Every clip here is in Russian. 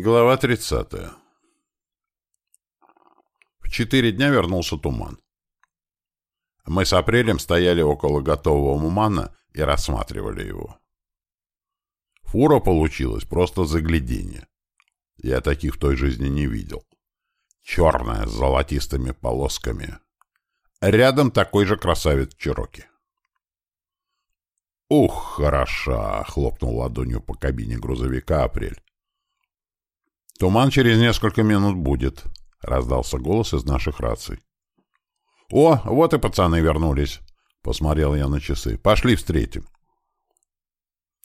Глава 30. В четыре дня вернулся туман. Мы с Апрелем стояли около готового мумана и рассматривали его. Фура получилась просто загляденье. Я таких в той жизни не видел. Черная, с золотистыми полосками. Рядом такой же красавец Чироки. «Ух, хороша!» — хлопнул ладонью по кабине грузовика Апрель. «Туман через несколько минут будет», — раздался голос из наших раций. «О, вот и пацаны вернулись», — посмотрел я на часы. «Пошли встретим».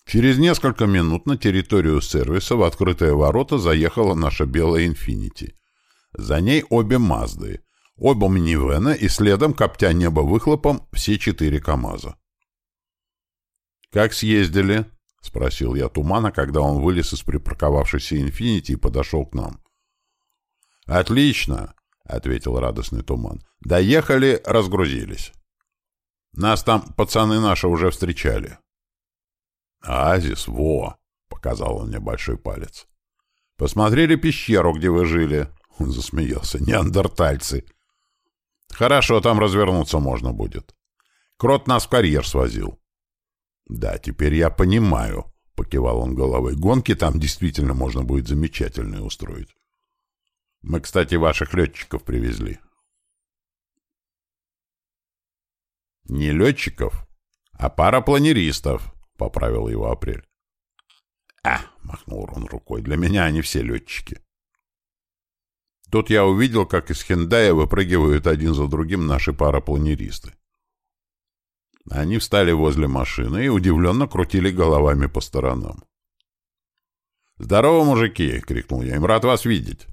Через несколько минут на территорию сервиса в открытые ворота заехала наша белая «Инфинити». За ней обе «Мазды», оба минивэна и следом, коптя небо выхлопом, все четыре КАМАЗа. «Как съездили?» — спросил я Тумана, когда он вылез из припарковавшейся «Инфинити» и подошел к нам. «Отлично!» — ответил радостный Туман. «Доехали, разгрузились. Нас там пацаны наши уже встречали». «Азис, во!» — показал он мне большой палец. «Посмотрели пещеру, где вы жили?» — он засмеялся. «Неандертальцы!» «Хорошо, там развернуться можно будет. Крот нас в карьер свозил. «Да, теперь я понимаю», — покивал он головой. «Гонки там действительно можно будет замечательные устроить. Мы, кстати, ваших летчиков привезли». «Не летчиков, а парапланеристов», — поправил его Апрель. «А!» — махнул он рукой. «Для меня они все летчики». Тут я увидел, как из Хендая выпрыгивают один за другим наши парапланеристы. Они встали возле машины и удивленно крутили головами по сторонам. «Здорово, мужики!» — крикнул я им. «Рад вас видеть!»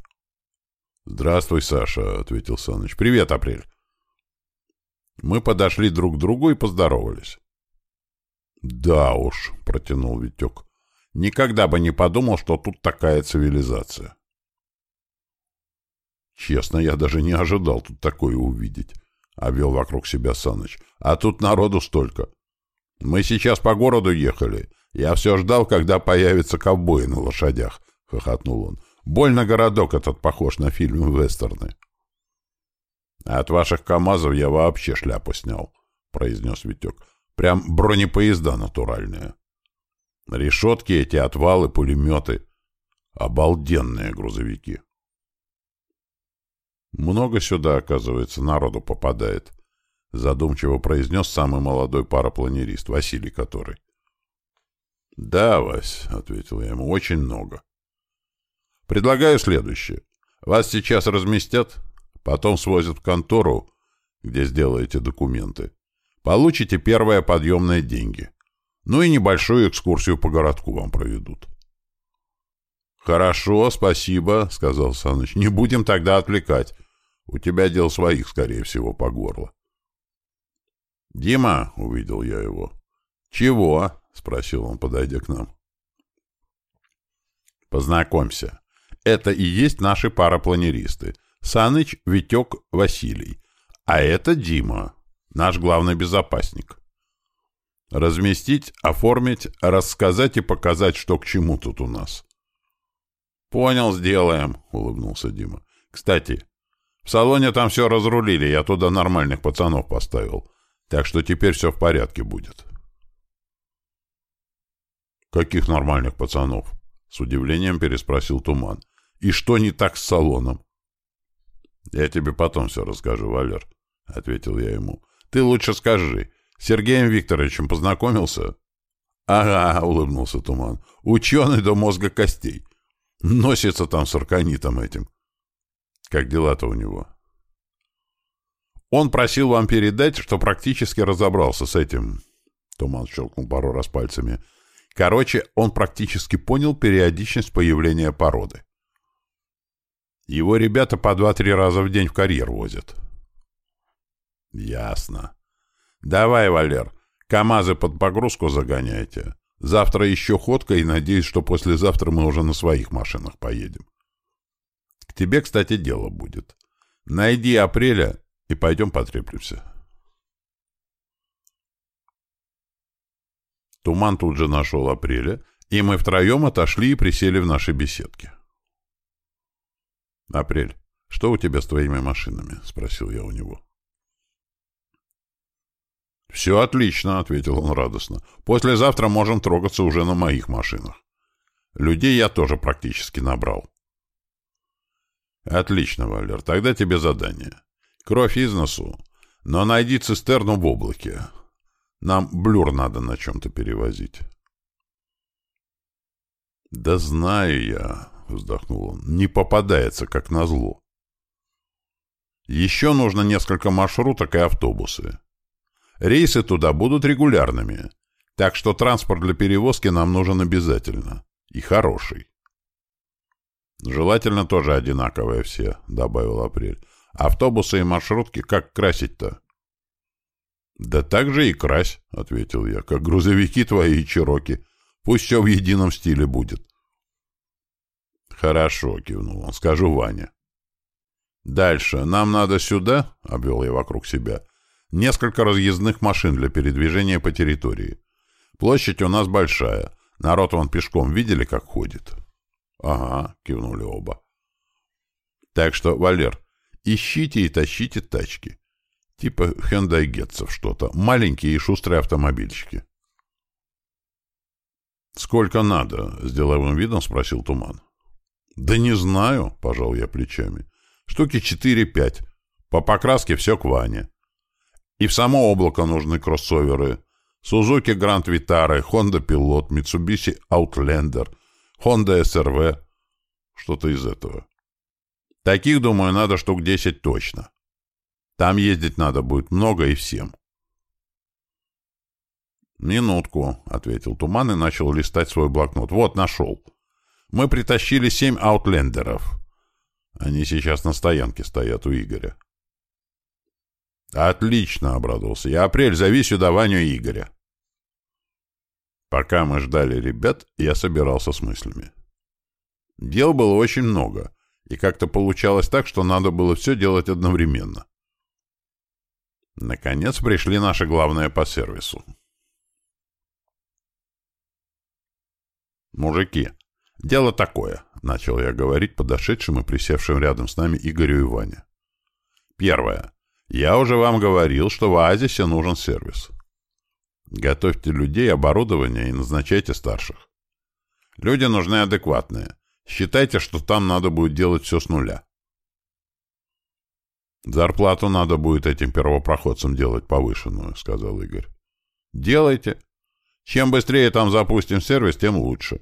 «Здравствуй, Саша!» — ответил Саныч. «Привет, Апрель!» Мы подошли друг к другу и поздоровались. «Да уж», — протянул Витек, — «никогда бы не подумал, что тут такая цивилизация». Честно, я даже не ожидал тут такое увидеть. — обвел вокруг себя Саныч. «А тут народу столько. Мы сейчас по городу ехали. Я все ждал, когда появятся ковбои на лошадях», — хохотнул он. «Больно городок этот похож на фильм вестерны». «От ваших КАМАЗов я вообще шляпу снял», — произнес Витек. «Прям бронепоезда натуральные. Решетки эти, отвалы, пулеметы. Обалденные грузовики». Много сюда, оказывается, народу попадает, — задумчиво произнес самый молодой парапланерист, Василий который. — Да, Вась, — ответил я ему, — очень много. — Предлагаю следующее. Вас сейчас разместят, потом свозят в контору, где сделаете документы. Получите первые подъемные деньги. Ну и небольшую экскурсию по городку вам проведут. «Хорошо, спасибо», — сказал Саныч. «Не будем тогда отвлекать. У тебя дел своих, скорее всего, по горло». «Дима», — увидел я его. «Чего?» — спросил он, подойдя к нам. «Познакомься. Это и есть наши парапланеристы. Саныч, Витек, Василий. А это Дима, наш главный безопасник. Разместить, оформить, рассказать и показать, что к чему тут у нас». «Понял, сделаем», — улыбнулся Дима. «Кстати, в салоне там все разрулили, я туда нормальных пацанов поставил. Так что теперь все в порядке будет». «Каких нормальных пацанов?» — с удивлением переспросил Туман. «И что не так с салоном?» «Я тебе потом все расскажу, Валер», — ответил я ему. «Ты лучше скажи, с Сергеем Викторовичем познакомился?» «Ага», — улыбнулся Туман. «Ученый до мозга костей. Носится там с арканитом этим. Как дела-то у него? Он просил вам передать, что практически разобрался с этим. Туман щелкнул пару раз пальцами. Короче, он практически понял периодичность появления породы. Его ребята по два-три раза в день в карьер возят. Ясно. Давай, Валер, КамАЗы под погрузку загоняйте. Завтра еще ходка, и надеюсь, что послезавтра мы уже на своих машинах поедем. К тебе, кстати, дело будет. Найди апреля и пойдем потреплемся. Туман тут же нашел апреля, и мы втроем отошли и присели в нашей беседке. Апрель, что у тебя с твоими машинами? Спросил я у него. «Все отлично», — ответил он радостно. «Послезавтра можем трогаться уже на моих машинах. Людей я тоже практически набрал». «Отлично, Валер. Тогда тебе задание. Кровь из носу, но найди цистерну в облаке. Нам блюр надо на чем-то перевозить». «Да знаю я», — вздохнул он, — «не попадается, как назло. Еще нужно несколько маршруток и автобусы. Рейсы туда будут регулярными, так что транспорт для перевозки нам нужен обязательно. И хороший». «Желательно тоже одинаковые все», — добавил Апрель. «Автобусы и маршрутки как красить-то?» «Да так же и крась», — ответил я, — «как грузовики твои и чероки. Пусть все в едином стиле будет». «Хорошо», — кивнул он, — «скажу Ване». «Дальше. Нам надо сюда», — обвел я вокруг себя, — «несколько разъездных машин для передвижения по территории. Площадь у нас большая. Народ вон пешком видели, как ходит?» «Ага», — кивнули оба. «Так что, Валер, ищите и тащите тачки. Типа Hyundai Гетцев что-то. Маленькие и шустрые автомобильчики». «Сколько надо?» — с деловым видом спросил Туман. «Да не знаю», — пожал я плечами. «Штуки четыре-пять. По покраске все к Ване. И в само облако нужны кроссоверы. Сузуки Гранд Витары, Honda Пилот, Mitsubishi Outlander, Honda SRV. Что-то из этого. Таких, думаю, надо штук десять точно. Там ездить надо будет много и всем. «Минутку», — ответил Туман и начал листать свой блокнот. «Вот, нашел. Мы притащили семь аутлендеров. Они сейчас на стоянке стоят у Игоря». «Отлично», — обрадовался я. «Апрель, зови сюда Ваню и Игоря». Пока мы ждали ребят, я собирался с мыслями. Дел было очень много, и как-то получалось так, что надо было все делать одновременно. Наконец пришли наши главные по сервису. «Мужики, дело такое», — начал я говорить подошедшим и присевшим рядом с нами Игорю и Ване. «Первое. Я уже вам говорил, что в оазисе нужен сервис. Готовьте людей, оборудование и назначайте старших. Люди нужны адекватные. Считайте, что там надо будет делать все с нуля. Зарплату надо будет этим первопроходцам делать повышенную, сказал Игорь. Делайте. Чем быстрее там запустим сервис, тем лучше.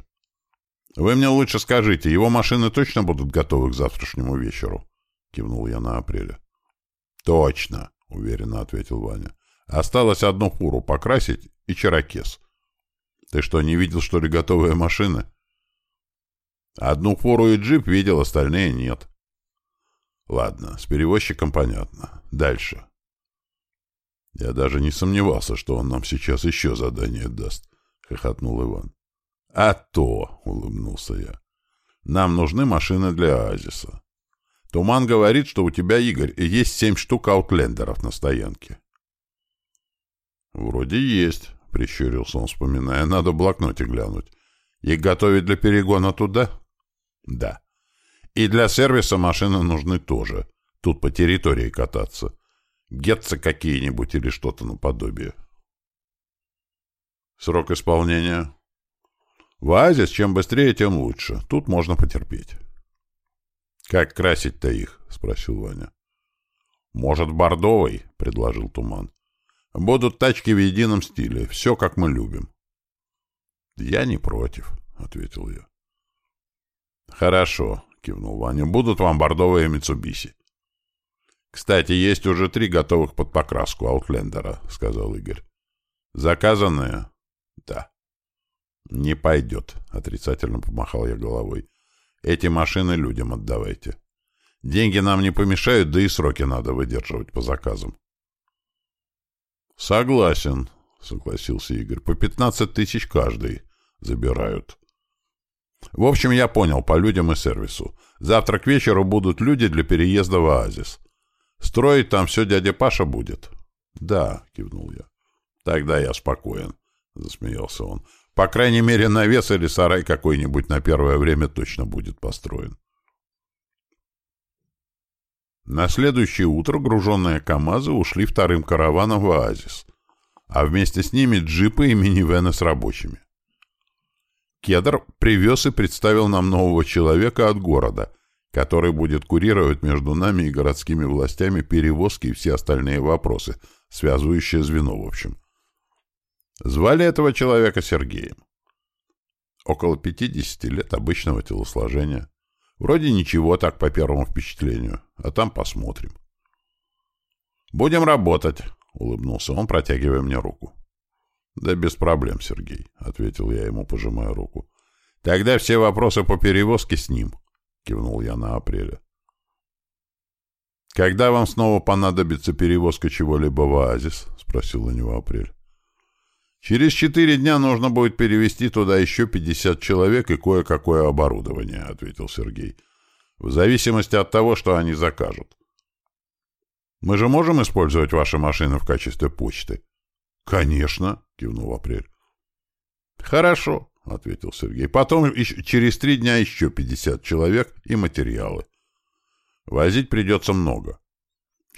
Вы мне лучше скажите, его машины точно будут готовы к завтрашнему вечеру? Кивнул я на апреля. Точно, уверенно ответил Ваня. Осталось одну фуру покрасить и чаракес. Ты что, не видел, что ли, готовые машины? Одну фуру и джип видел, остальные нет. Ладно, с перевозчиком понятно. Дальше. Я даже не сомневался, что он нам сейчас еще задание даст, — хохотнул Иван. А то, — улыбнулся я. Нам нужны машины для Оазиса. Туман говорит, что у тебя, Игорь, есть семь штук аутлендеров на стоянке. «Вроде есть», — прищурился он, вспоминая. «Надо в блокноте глянуть. Их готовить для перегона туда?» «Да. И для сервиса машины нужны тоже. Тут по территории кататься. Гетцы какие-нибудь или что-то наподобие». «Срок исполнения?» «В Оазис чем быстрее, тем лучше. Тут можно потерпеть». «Как красить-то их?» — спросил Ваня. «Может, бордовый?» — предложил Туман. Будут тачки в едином стиле, все как мы любим. — Я не против, — ответил я. — Хорошо, — кивнул Ваня, — будут вам бордовые Митсубиси. — Кстати, есть уже три готовых под покраску Аутлендера, — сказал Игорь. — Заказанные? — Да. — Не пойдет, — отрицательно помахал я головой. — Эти машины людям отдавайте. Деньги нам не помешают, да и сроки надо выдерживать по заказам. «Согласен», — согласился Игорь. «По пятнадцать тысяч каждый забирают». «В общем, я понял, по людям и сервису. Завтра к вечеру будут люди для переезда в Оазис. Строить там все дядя Паша будет?» «Да», — кивнул я. «Тогда я спокоен», — засмеялся он. «По крайней мере, навес или сарай какой-нибудь на первое время точно будет построен». На следующее утро груженные КАМАЗы ушли вторым караваном в оазис, а вместе с ними джипы и минивены с рабочими. Кедр привез и представил нам нового человека от города, который будет курировать между нами и городскими властями перевозки и все остальные вопросы, связывающие звено в общем. Звали этого человека Сергеем. Около 50 лет обычного телосложения. Вроде ничего так по первому впечатлению, а там посмотрим. «Будем работать», — улыбнулся он, протягивая мне руку. «Да без проблем, Сергей», — ответил я ему, пожимая руку. «Тогда все вопросы по перевозке с ним», — кивнул я на апреля. «Когда вам снова понадобится перевозка чего-либо в оазис?» — спросил у него апрель. «Через четыре дня нужно будет перевести туда еще пятьдесят человек и кое-какое оборудование», — ответил Сергей. «В зависимости от того, что они закажут». «Мы же можем использовать ваши машины в качестве почты?» «Конечно», — кивнул Апрель. «Хорошо», — ответил Сергей. «Потом через три дня еще пятьдесят человек и материалы. Возить придется много.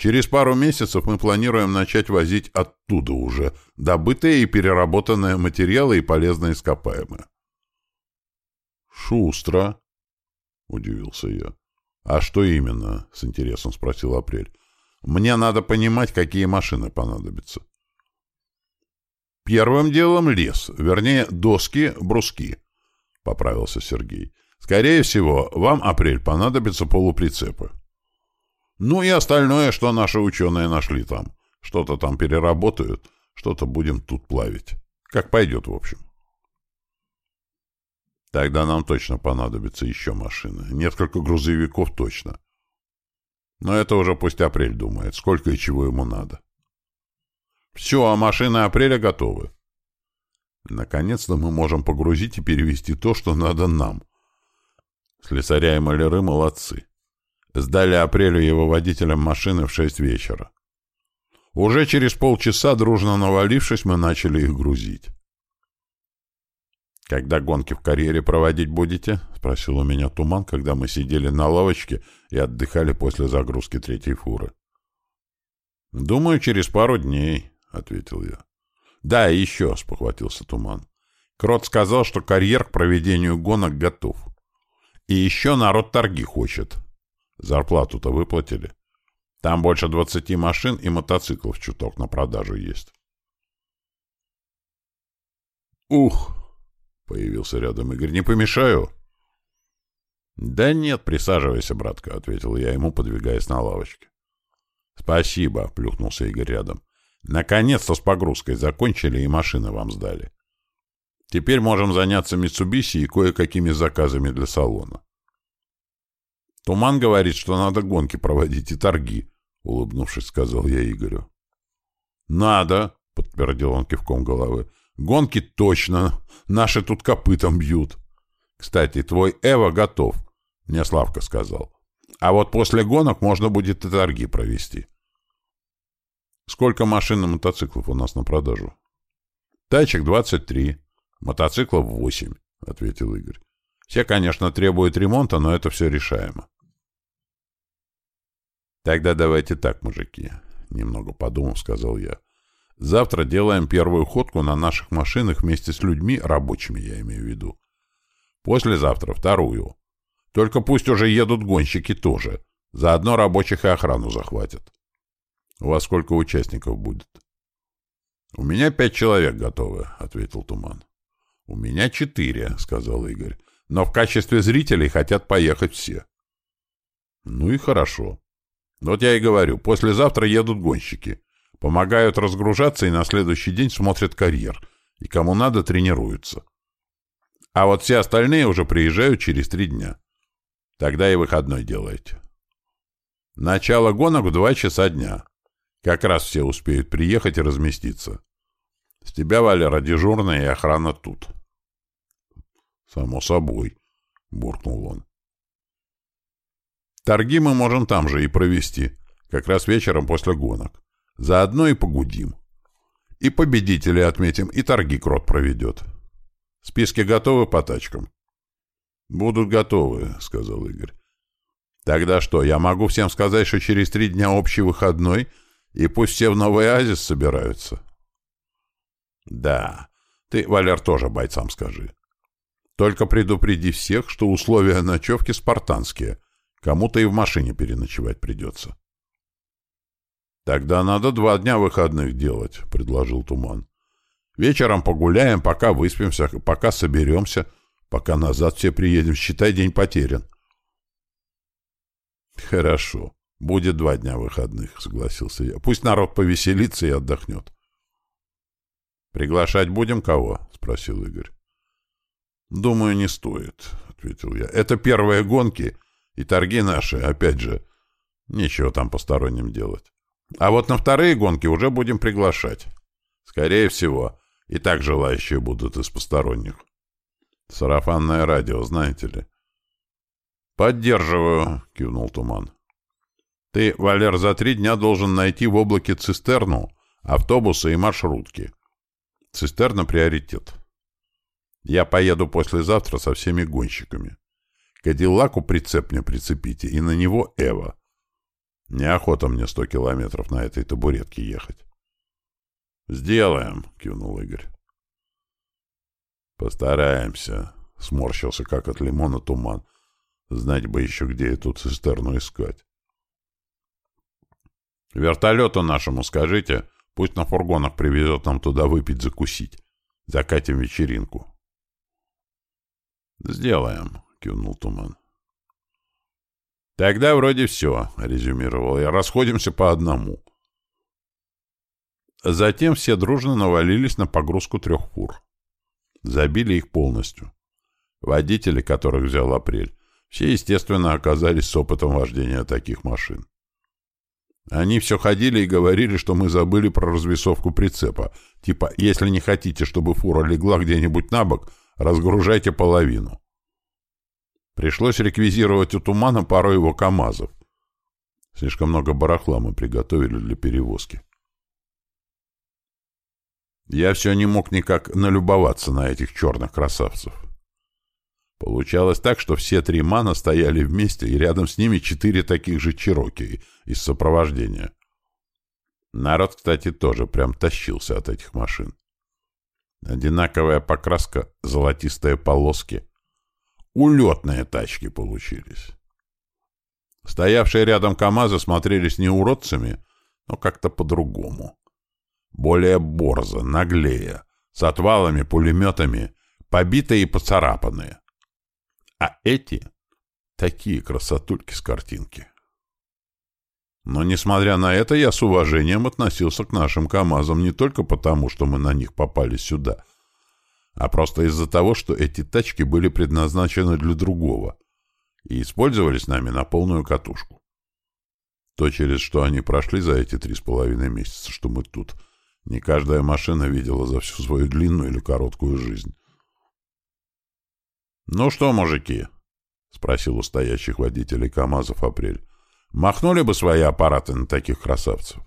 Через пару месяцев мы планируем начать возить оттуда уже добытые и переработанные материалы и полезные ископаемые». «Шустро», — удивился я. «А что именно?» — с интересом спросил Апрель. «Мне надо понимать, какие машины понадобятся». Первым делом лес, вернее, доски, бруски, — поправился Сергей. Скорее всего, вам, апрель, понадобятся полуприцепы. Ну и остальное, что наши ученые нашли там. Что-то там переработают, что-то будем тут плавить. Как пойдет, в общем. Тогда нам точно понадобится еще машины. Несколько грузовиков точно. Но это уже пусть апрель думает, сколько и чего ему надо. Все, а машины апреля готовы. Наконец-то мы можем погрузить и перевести то, что надо нам. Слесаря и маляры молодцы. Сдали апрелю его водителям машины в шесть вечера. Уже через полчаса, дружно навалившись, мы начали их грузить. «Когда гонки в карьере проводить будете?» — спросил у меня Туман, когда мы сидели на лавочке и отдыхали после загрузки третьей фуры. «Думаю, через пару дней», — ответил я. — Да, еще, — спохватился Туман. Крот сказал, что карьер к проведению гонок готов. И еще народ торги хочет. Зарплату-то выплатили. Там больше двадцати машин и мотоциклов чуток на продажу есть. «Ух!» — появился рядом Игорь. «Не помешаю?» «Да нет, присаживайся, братка», — ответил я ему, подвигаясь на лавочке. «Спасибо», — плюхнулся Игорь рядом. Наконец-то с погрузкой закончили и машины вам сдали. Теперь можем заняться Митсубиси и кое-какими заказами для салона. Туман говорит, что надо гонки проводить и торги, — улыбнувшись, сказал я Игорю. «Надо», — подтвердил он кивком головы. «Гонки точно. Наши тут копытом бьют. Кстати, твой Эва готов, — мне Славка сказал. А вот после гонок можно будет и торги провести». Сколько машин и мотоциклов у нас на продажу? Тачек 23, мотоциклов 8, ответил Игорь. Все, конечно, требуют ремонта, но это все решаемо. Тогда давайте так, мужики, немного подумав, сказал я. Завтра делаем первую ходку на наших машинах вместе с людьми, рабочими я имею в виду. Послезавтра вторую. Только пусть уже едут гонщики тоже. Заодно рабочих и охрану захватят. У вас сколько участников будет? — У меня пять человек готовы, — ответил Туман. — У меня четыре, — сказал Игорь. — Но в качестве зрителей хотят поехать все. — Ну и хорошо. Вот я и говорю, послезавтра едут гонщики. Помогают разгружаться и на следующий день смотрят карьер. И кому надо, тренируются. А вот все остальные уже приезжают через три дня. Тогда и выходной делаете. Начало гонок в два часа дня. Как раз все успеют приехать и разместиться. С тебя, Валера, дежурная и охрана тут. — Само собой, — буркнул он. Торги мы можем там же и провести, как раз вечером после гонок. Заодно и погудим. И победителей отметим, и торги крот проведет. Списки готовы по тачкам? — Будут готовы, — сказал Игорь. Тогда что, я могу всем сказать, что через три дня общий выходной, и пусть все в Новый Азис собираются? Да, ты, Валер, тоже бойцам скажи. Только предупреди всех, что условия ночевки спартанские. Кому-то и в машине переночевать придется. Тогда надо два дня выходных делать, предложил Туман. Вечером погуляем, пока выспимся, пока соберемся, пока назад все приедем. Считай, день потерян. Хорошо. Будет два дня выходных, согласился я. Пусть народ повеселится и отдохнет. Приглашать будем кого? Спросил Игорь. Думаю, не стоит, ответил я. Это первые гонки и торги наши, опять же. Нечего там посторонним делать. А вот на вторые гонки уже будем приглашать. Скорее всего, и так желающие будут из посторонних. Сарафанное радио, знаете ли. «Поддерживаю», — кивнул Туман. «Ты, Валер, за три дня должен найти в облаке цистерну, автобусы и маршрутки. Цистерна — приоритет. Я поеду послезавтра со всеми гонщиками. Кадиллаку прицеп мне прицепите, и на него Эва. Неохота мне сто километров на этой табуретке ехать». «Сделаем», — кивнул Игорь. «Постараемся», — сморщился, как от лимона туман. «Знать бы еще, где эту цистерну искать». «Вертолету нашему скажите, пусть на фургонах привезет нам туда выпить, закусить. Закатим вечеринку». «Сделаем», — кивнул Туман. «Тогда вроде все», — резюмировал я. «Расходимся по одному». Затем все дружно навалились на погрузку трех фур. Забили их полностью. Водители, которых взял Апрель, все, естественно, оказались с опытом вождения таких машин. Они все ходили и говорили, что мы забыли про развесовку прицепа. Типа, если не хотите, чтобы фура легла где-нибудь на бок, разгружайте половину. Пришлось реквизировать у Тумана пару его КАМАЗов. Слишком много барахла мы приготовили для перевозки. Я все не мог никак налюбоваться на этих черных красавцев. Получалось так, что все три мана стояли вместе, и рядом с ними четыре таких же чероки из сопровождения. Народ, кстати, тоже прям тащился от этих машин. Одинаковая покраска, золотистые полоски. Улетные тачки получились. Стоявшие рядом КамАЗы смотрелись не уродцами, но как-то по-другому более борзо, наглее, с отвалами, пулеметами, побитые и поцарапанные. А эти — такие красотульки с картинки. Но, несмотря на это, я с уважением относился к нашим КАМАЗам не только потому, что мы на них попали сюда, а просто из-за того, что эти тачки были предназначены для другого и использовались нами на полную катушку. То, через что они прошли за эти три с половиной месяца, что мы тут — не каждая машина видела за всю свою длинную или короткую жизнь. «Ну что, мужики?» — спросил у стоящих водителей КАМАЗов Апрель. «Махнули бы свои аппараты на таких красавцев?»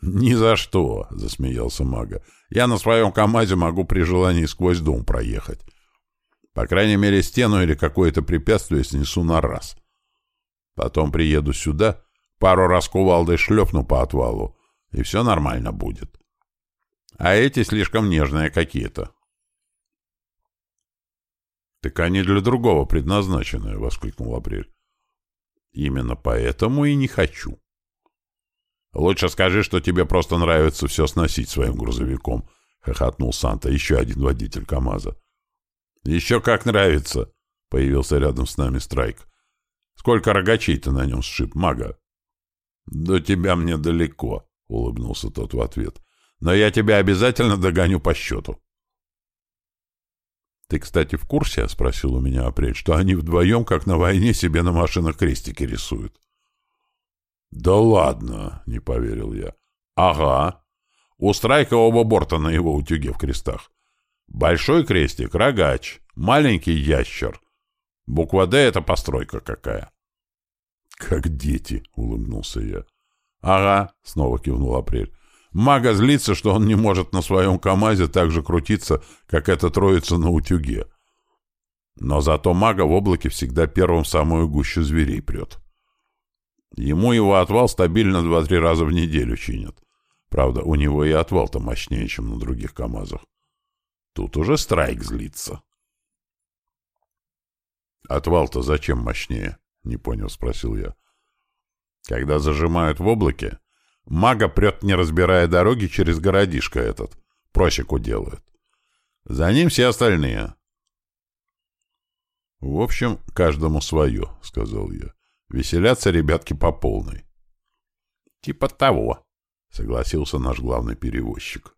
«Ни за что!» — засмеялся Мага. «Я на своем КАМАЗе могу при желании сквозь дом проехать. По крайней мере, стену или какое-то препятствие снесу на раз. Потом приеду сюда, пару раз кувалдой шлепну по отвалу, и все нормально будет. А эти слишком нежные какие-то. «Так они для другого предназначены», — воскликнул Апрель. «Именно поэтому и не хочу». «Лучше скажи, что тебе просто нравится все сносить своим грузовиком», — хохотнул Санта, еще один водитель КамАЗа. «Еще как нравится», — появился рядом с нами Страйк. «Сколько рогачей ты на нем сшиб, мага?» «До тебя мне далеко», — улыбнулся тот в ответ. «Но я тебя обязательно догоню по счету». «Ты, кстати, в курсе?» — спросил у меня Апрель, что они вдвоем, как на войне, себе на машинах крестики рисуют. «Да ладно!» — не поверил я. «Ага. У Страйка оба борта на его утюге в крестах. Большой крестик — рогач, маленький — ящер. Буква «Д» — это постройка какая». «Как дети!» — улыбнулся я. «Ага», — снова кивнул Апрель. «Мага злится, что он не может на своем КамАЗе так же крутиться, как эта троица на утюге». Но зато мага в облаке всегда первым в самую гущу зверей прет. Ему его отвал стабильно два-три раза в неделю чинят. Правда, у него и отвал-то мощнее, чем на других КАМАЗах. Тут уже страйк злится. «Отвал-то зачем мощнее?» — не понял, спросил я. «Когда зажимают в облаке, мага прет, не разбирая дороги, через городишко этот. Просеку делают. За ним все остальные». «В общем, каждому свое», — сказал я. «Веселятся ребятки по полной». «Типа того», — согласился наш главный перевозчик.